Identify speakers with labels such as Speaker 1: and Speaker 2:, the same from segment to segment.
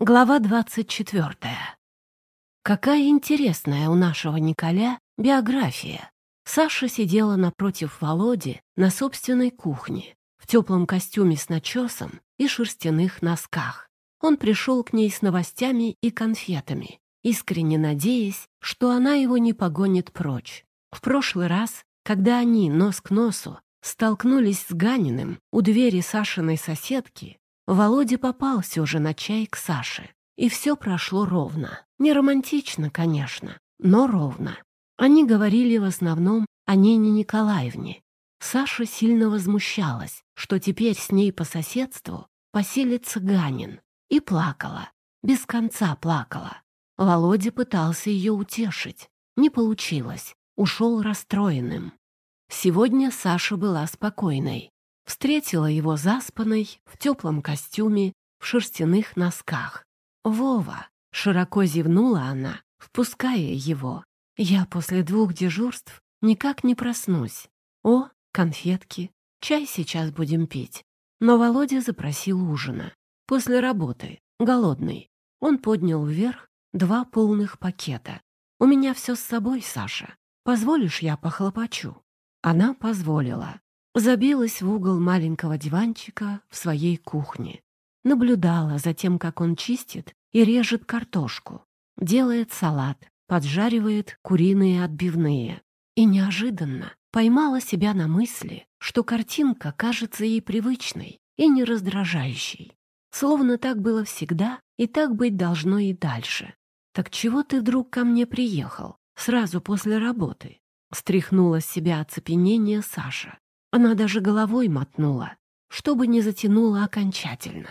Speaker 1: Глава двадцать четвертая. Какая интересная у нашего Николя биография. Саша сидела напротив Володи на собственной кухне, в теплом костюме с начесом и шерстяных носках. Он пришел к ней с новостями и конфетами, искренне надеясь, что она его не погонит прочь. В прошлый раз, когда они нос к носу столкнулись с Ганиным у двери Сашиной соседки, Володя попал все же на чай к Саше. И все прошло ровно. Не романтично, конечно, но ровно. Они говорили в основном о Нине Николаевне. Саша сильно возмущалась, что теперь с ней по соседству поселится Ганин. И плакала, без конца плакала. Володя пытался ее утешить. Не получилось, ушел расстроенным. Сегодня Саша была спокойной. Встретила его заспанной, в теплом костюме, в шерстяных носках. «Вова!» — широко зевнула она, впуская его. «Я после двух дежурств никак не проснусь. О, конфетки, чай сейчас будем пить». Но Володя запросил ужина. После работы, голодный. Он поднял вверх два полных пакета. «У меня все с собой, Саша. Позволишь, я похлопочу?» Она позволила забилась в угол маленького диванчика в своей кухне. Наблюдала за тем, как он чистит и режет картошку, делает салат, поджаривает куриные отбивные. И неожиданно поймала себя на мысли, что картинка кажется ей привычной и не раздражающей. Словно так было всегда, и так быть должно и дальше. «Так чего ты вдруг ко мне приехал? Сразу после работы?» Стряхнула с себя оцепенение Саша. Она даже головой мотнула, чтобы не затянула окончательно.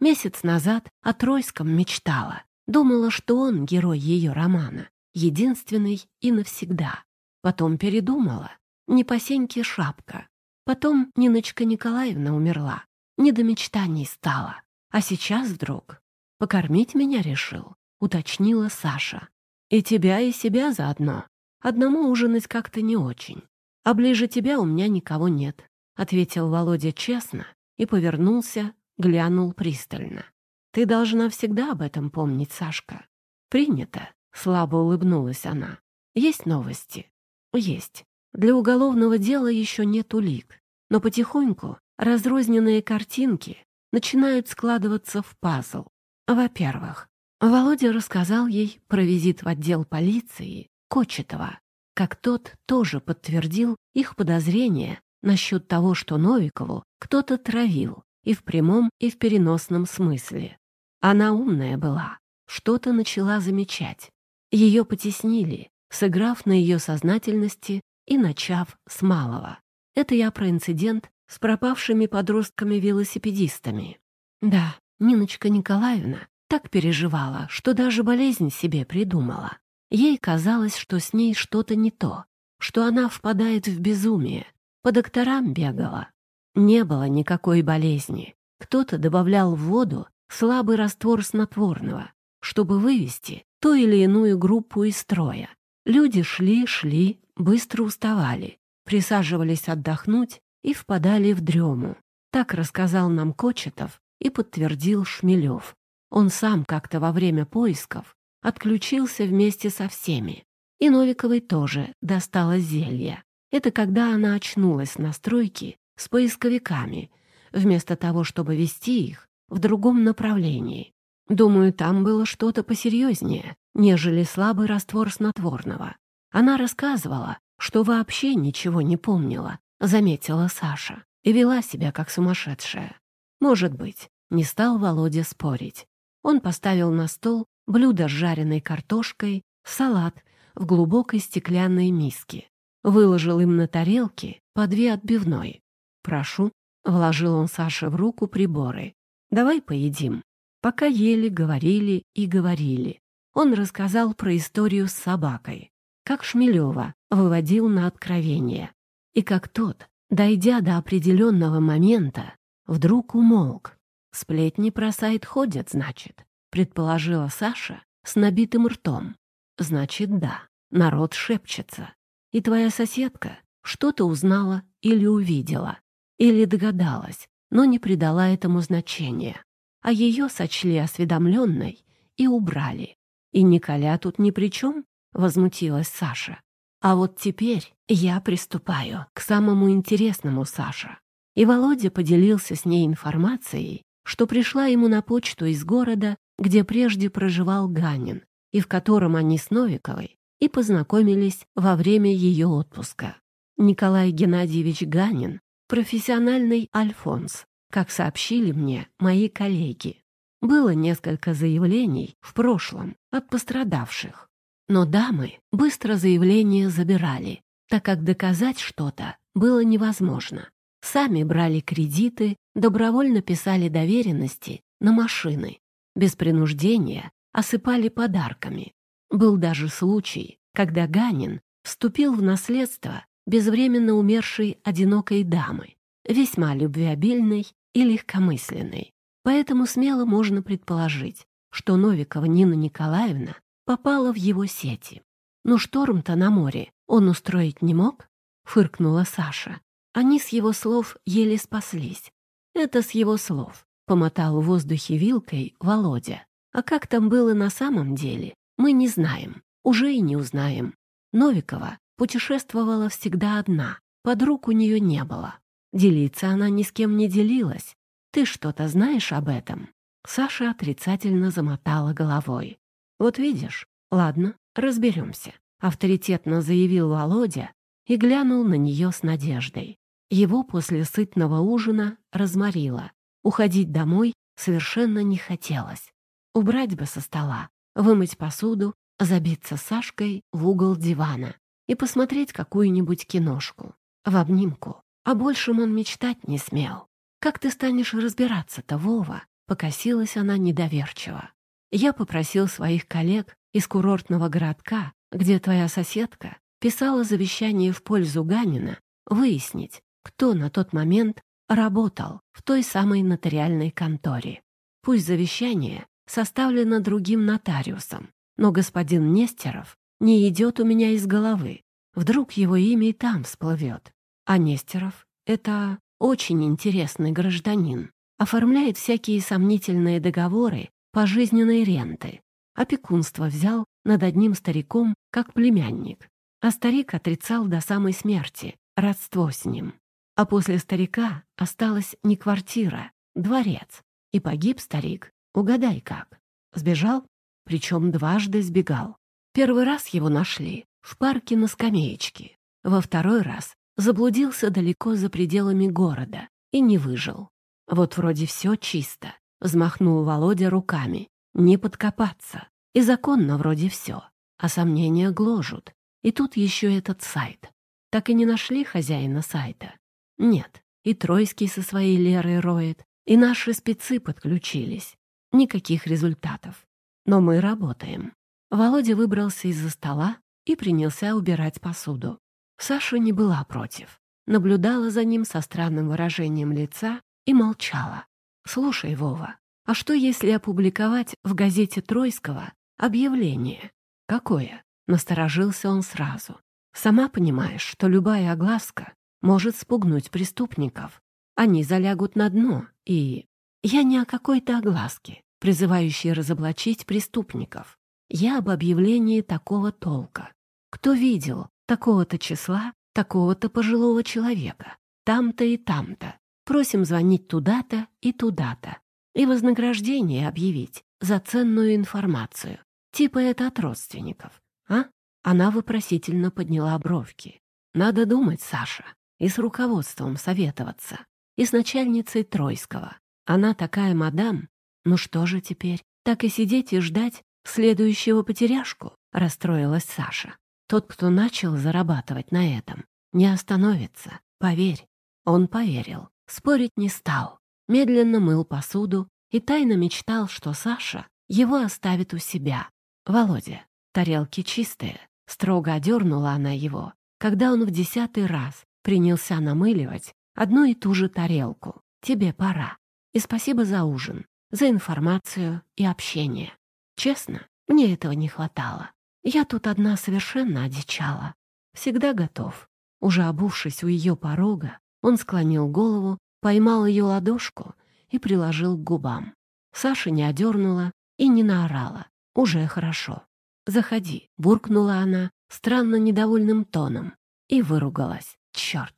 Speaker 1: Месяц назад о Тройском мечтала. Думала, что он герой ее романа, единственный и навсегда. Потом передумала. Не по Сеньке шапка. Потом Ниночка Николаевна умерла. Не до мечтаний стала. А сейчас вдруг покормить меня решил, уточнила Саша. И тебя, и себя заодно. Одному ужинать как-то не очень. «А ближе тебя у меня никого нет», — ответил Володя честно и повернулся, глянул пристально. «Ты должна всегда об этом помнить, Сашка». «Принято», — слабо улыбнулась она. «Есть новости?» «Есть. Для уголовного дела еще нет улик, но потихоньку разрозненные картинки начинают складываться в пазл. Во-первых, Володя рассказал ей про визит в отдел полиции Кочетова как тот тоже подтвердил их подозрения насчет того, что Новикову кто-то травил и в прямом, и в переносном смысле. Она умная была, что-то начала замечать. Ее потеснили, сыграв на ее сознательности и начав с малого. Это я про инцидент с пропавшими подростками-велосипедистами. Да, Ниночка Николаевна так переживала, что даже болезнь себе придумала. Ей казалось, что с ней что-то не то, что она впадает в безумие. По докторам бегала. Не было никакой болезни. Кто-то добавлял в воду слабый раствор снотворного, чтобы вывести ту или иную группу из строя. Люди шли, шли, быстро уставали, присаживались отдохнуть и впадали в дрему. Так рассказал нам Кочетов и подтвердил Шмелев. Он сам как-то во время поисков отключился вместе со всеми. И Новиковой тоже досталось зелье. Это когда она очнулась на стройке с поисковиками, вместо того, чтобы вести их в другом направлении. Думаю, там было что-то посерьезнее, нежели слабый раствор снотворного. Она рассказывала, что вообще ничего не помнила, заметила Саша, и вела себя как сумасшедшая. Может быть, не стал Володя спорить. Он поставил на стол блюдо с жареной картошкой, салат в глубокой стеклянной миске. Выложил им на тарелки по две отбивной. «Прошу», — вложил он Саше в руку приборы. «Давай поедим». Пока ели, говорили и говорили. Он рассказал про историю с собакой, как Шмелева выводил на откровение, и как тот, дойдя до определенного момента, вдруг умолк. Сплетни про сайт ходят, значит предположила Саша с набитым ртом. Значит, да, народ шепчется. И твоя соседка что-то узнала или увидела, или догадалась, но не придала этому значения. а ее сочли осведомленной и убрали. И Николя тут ни при чем, возмутилась Саша. А вот теперь я приступаю к самому интересному, Саша. И Володя поделился с ней информацией, что пришла ему на почту из города, где прежде проживал Ганин, и в котором они с Новиковой и познакомились во время ее отпуска. Николай Геннадьевич Ганин — профессиональный альфонс, как сообщили мне мои коллеги. Было несколько заявлений в прошлом от пострадавших. Но дамы быстро заявления забирали, так как доказать что-то было невозможно. Сами брали кредиты, добровольно писали доверенности на машины. Без принуждения осыпали подарками. Был даже случай, когда Ганин вступил в наследство безвременно умершей одинокой дамы, весьма любвеобильной и легкомысленной. Поэтому смело можно предположить, что Новикова Нина Николаевна попала в его сети. Но шторм-то на море он устроить не мог, фыркнула Саша. Они с его слов еле спаслись. Это с его слов, помотал в воздухе вилкой Володя. А как там было на самом деле, мы не знаем, уже и не узнаем. Новикова путешествовала всегда одна, подруг у нее не было. Делиться она ни с кем не делилась. Ты что-то знаешь об этом?» Саша отрицательно замотала головой. «Вот видишь, ладно, разберемся», — авторитетно заявил Володя и глянул на нее с надеждой. Его после сытного ужина разморило. Уходить домой совершенно не хотелось. Убрать бы со стола, вымыть посуду, забиться Сашкой в угол дивана и посмотреть какую-нибудь киношку в обнимку. О большем он мечтать не смел. «Как ты станешь разбираться-то, Вова?» — покосилась она недоверчиво. «Я попросил своих коллег из курортного городка, где твоя соседка писала завещание в пользу Ганина, выяснить, кто на тот момент работал в той самой нотариальной конторе. Пусть завещание составлено другим нотариусом, но господин Нестеров не идет у меня из головы. Вдруг его имя и там всплывет. А Нестеров — это очень интересный гражданин. Оформляет всякие сомнительные договоры пожизненной ренты. Опекунство взял над одним стариком как племянник. А старик отрицал до самой смерти родство с ним. А после старика осталась не квартира, дворец. И погиб старик, угадай как. Сбежал, причем дважды сбегал. Первый раз его нашли в парке на скамеечке. Во второй раз заблудился далеко за пределами города и не выжил. Вот вроде все чисто, взмахнул Володя руками. Не подкопаться. И законно вроде все. А сомнения гложут. И тут еще этот сайт. Так и не нашли хозяина сайта? Нет. И Тройский со своей Лерой роет, и наши спецы подключились. Никаких результатов. Но мы работаем. Володя выбрался из-за стола и принялся убирать посуду. Саша не была против, наблюдала за ним со странным выражением лица и молчала. «Слушай, Вова, а что если опубликовать в газете Тройского объявление?» «Какое?» — насторожился он сразу. «Сама понимаешь, что любая огласка может спугнуть преступников. Они залягут на дно, и... Я не о какой-то огласке, призывающей разоблачить преступников. Я об объявлении такого толка. Кто видел, такого-то числа, такого-то пожилого человека, там-то и там-то. Просим звонить туда-то и туда-то. И вознаграждение объявить за ценную информацию. Типа это от родственников, а? Она вопросительно подняла бровки. Надо думать, Саша, и с руководством советоваться, и с начальницей Тройского. Она такая мадам. Ну что же теперь, так и сидеть и ждать следующего потеряшку? Расстроилась Саша. Тот, кто начал зарабатывать на этом, не остановится, поверь. Он поверил, спорить не стал, медленно мыл посуду и тайно мечтал, что Саша его оставит у себя. «Володя, тарелки чистые», — строго одернула она его, когда он в десятый раз принялся намыливать одну и ту же тарелку. «Тебе пора. И спасибо за ужин, за информацию и общение. Честно, мне этого не хватало. Я тут одна совершенно одичала. Всегда готов. Уже обувшись у ее порога, он склонил голову, поймал ее ладошку и приложил к губам. Саша не одернула и не наорала. Уже хорошо. «Заходи», — буркнула она странно недовольным тоном и выругалась. «Черт!»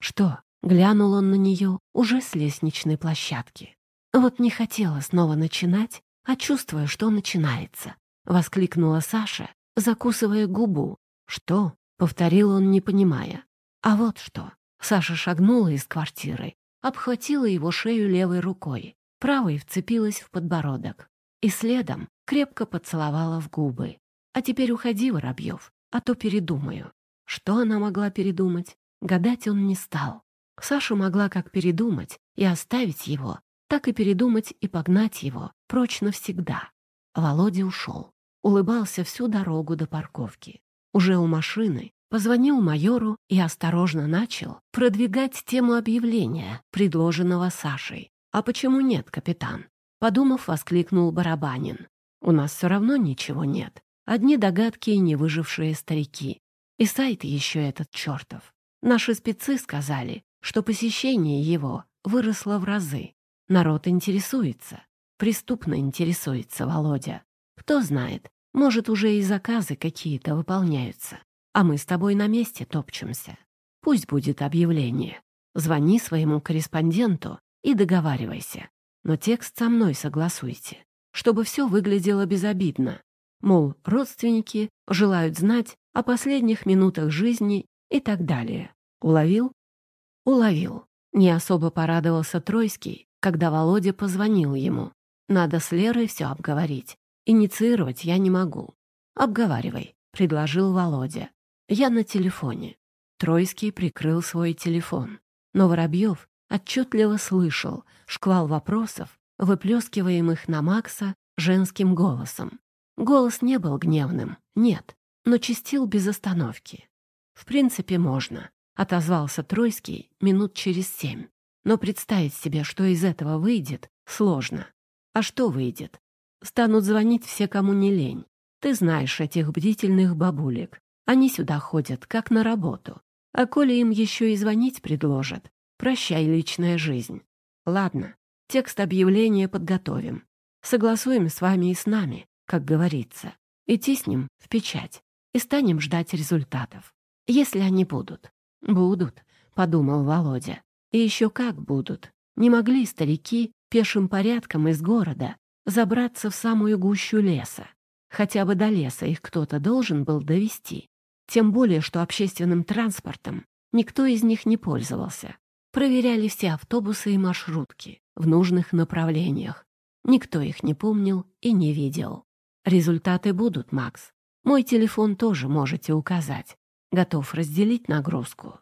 Speaker 1: «Что?» — глянул он на нее уже с лестничной площадки. «Вот не хотела снова начинать, а чувствуя, что начинается», — воскликнула Саша, закусывая губу. «Что?» — повторил он, не понимая. «А вот что». Саша шагнула из квартиры, обхватила его шею левой рукой, правой вцепилась в подбородок и следом крепко поцеловала в губы. «А теперь уходи, Воробьев, а то передумаю». Что она могла передумать? Гадать он не стал. Саша могла как передумать и оставить его, так и передумать и погнать его прочь навсегда. Володя ушел. Улыбался всю дорогу до парковки. Уже у машины позвонил майору и осторожно начал продвигать тему объявления, предложенного Сашей. «А почему нет, капитан?» Подумав, воскликнул Барабанин. «У нас все равно ничего нет. Одни догадки и невыжившие старики. И сайт еще этот чертов. Наши спецы сказали, что посещение его выросло в разы. Народ интересуется. Преступно интересуется Володя. Кто знает, может, уже и заказы какие-то выполняются. А мы с тобой на месте топчемся. Пусть будет объявление. Звони своему корреспонденту и договаривайся. Но текст со мной согласуйте, чтобы все выглядело безобидно. Мол, родственники желают знать о последних минутах жизни и так далее. Уловил? Уловил. Не особо порадовался Тройский, когда Володя позвонил ему. Надо с Лерой все обговорить. Инициировать я не могу. «Обговаривай», — предложил Володя. «Я на телефоне». Тройский прикрыл свой телефон. Но Воробьев отчетливо слышал шквал вопросов, выплескиваемых на Макса женским голосом. Голос не был гневным, нет, но чистил без остановки. «В принципе, можно», — отозвался Тройский минут через семь. «Но представить себе, что из этого выйдет, сложно. А что выйдет? Станут звонить все, кому не лень. Ты знаешь этих бдительных бабулек. Они сюда ходят, как на работу. А коли им еще и звонить предложат, прощай личная жизнь. Ладно, текст объявления подготовим. Согласуем с вами и с нами, как говорится. И тиснем в печать и станем ждать результатов. Если они будут. Будут, подумал Володя. И еще как будут. Не могли старики пешим порядком из города забраться в самую гущу леса. Хотя бы до леса их кто-то должен был довести. Тем более, что общественным транспортом никто из них не пользовался. Проверяли все автобусы и маршрутки в нужных направлениях. Никто их не помнил и не видел. Результаты будут, Макс. Мой телефон тоже можете указать. Готов разделить нагрузку.